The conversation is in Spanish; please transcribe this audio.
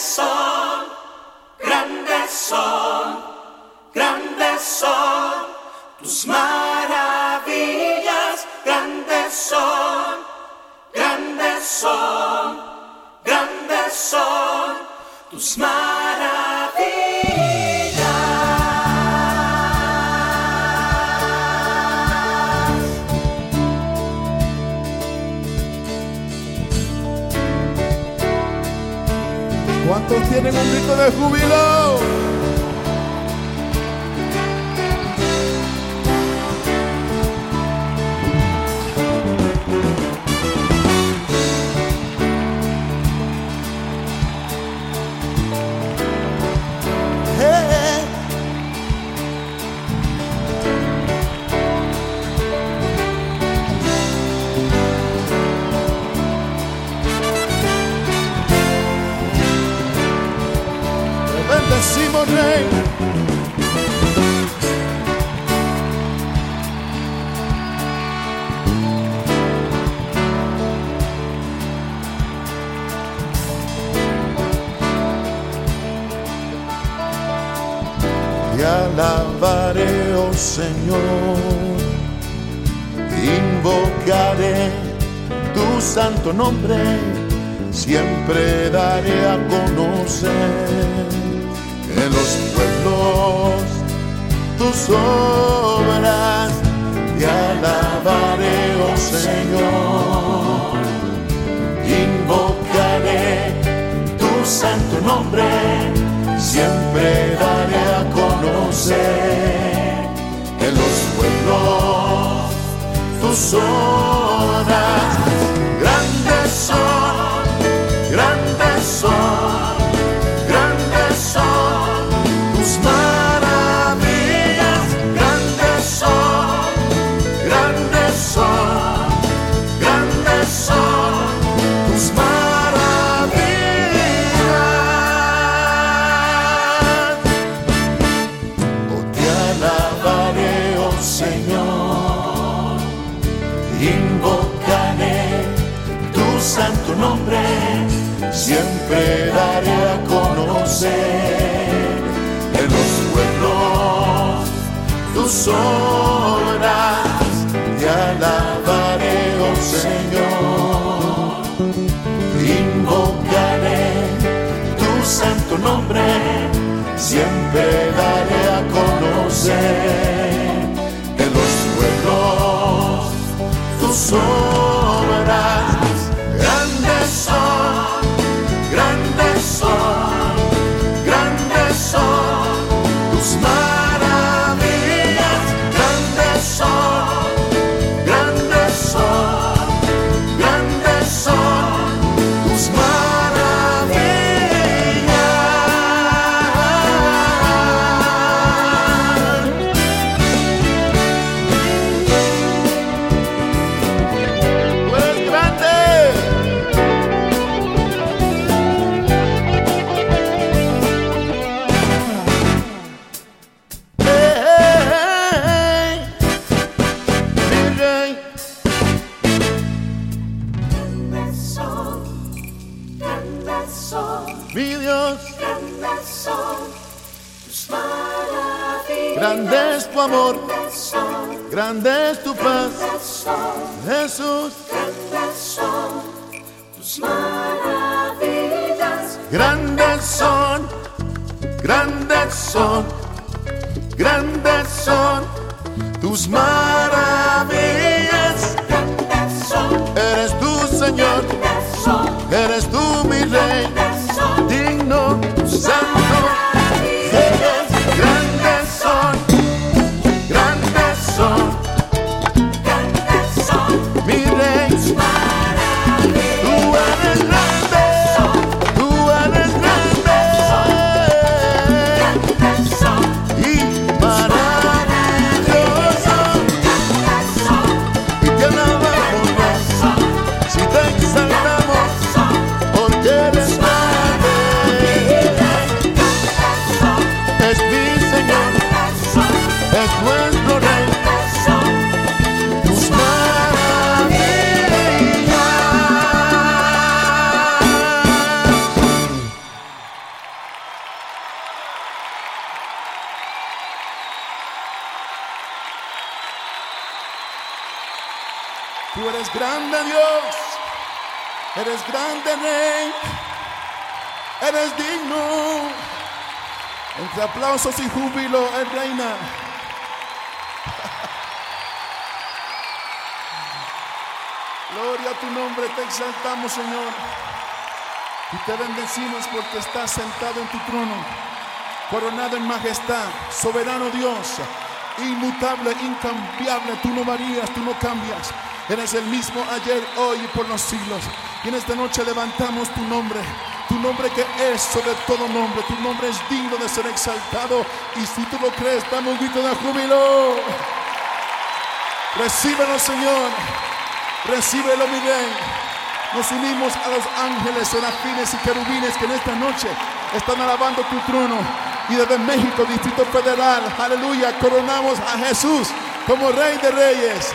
son, grandes son, grandes son tus maravillas, grandes son, grandes son, grandes son tus maravillas. ¿Cuántos tienen un grito de júbilo? Alabaré, oh Señor, invocaré tu santo nombre, siempre daré a conocer. En los pueblos tus obras, te alabaré, oh Señor, invocaré tu santo nombre, siempre daré a conocer en los pueblos tus obras. Señor, invocaré tu santo nombre, siempre daré a conocer en los pueblos tus obras, te alabaré, oh Señor, invocaré tu santo nombre, siempre daré a conocer tus Dios, grandes son tus maravillas. grande es tu amor, grande es tu paz, Jesús. grandes son tus maravillas. Grandes son, grandes son, grandes son tus maravillas. Grandes son, Eres tú, Señor, eres grande Dios, eres grande Rey, eres digno. Entre aplausos y júbilo, el reina. Gloria a tu nombre, te exaltamos, Señor. Y te bendecimos porque estás sentado en tu trono, coronado en majestad, soberano Dios, inmutable, incambiable. Tú no varías, tú no cambias. Eres el mismo ayer, hoy y por los siglos. Y en esta noche levantamos tu nombre, tu nombre que es sobre todo nombre. Tu nombre es digno de ser exaltado. Y si tú lo crees, damos un grito de júbilo. Recíbelo, Señor. Recíbelo, mi rey. Nos unimos a los ángeles, serafines y querubines que en esta noche están alabando tu trono. Y desde México, Distrito Federal, aleluya, coronamos a Jesús como Rey de Reyes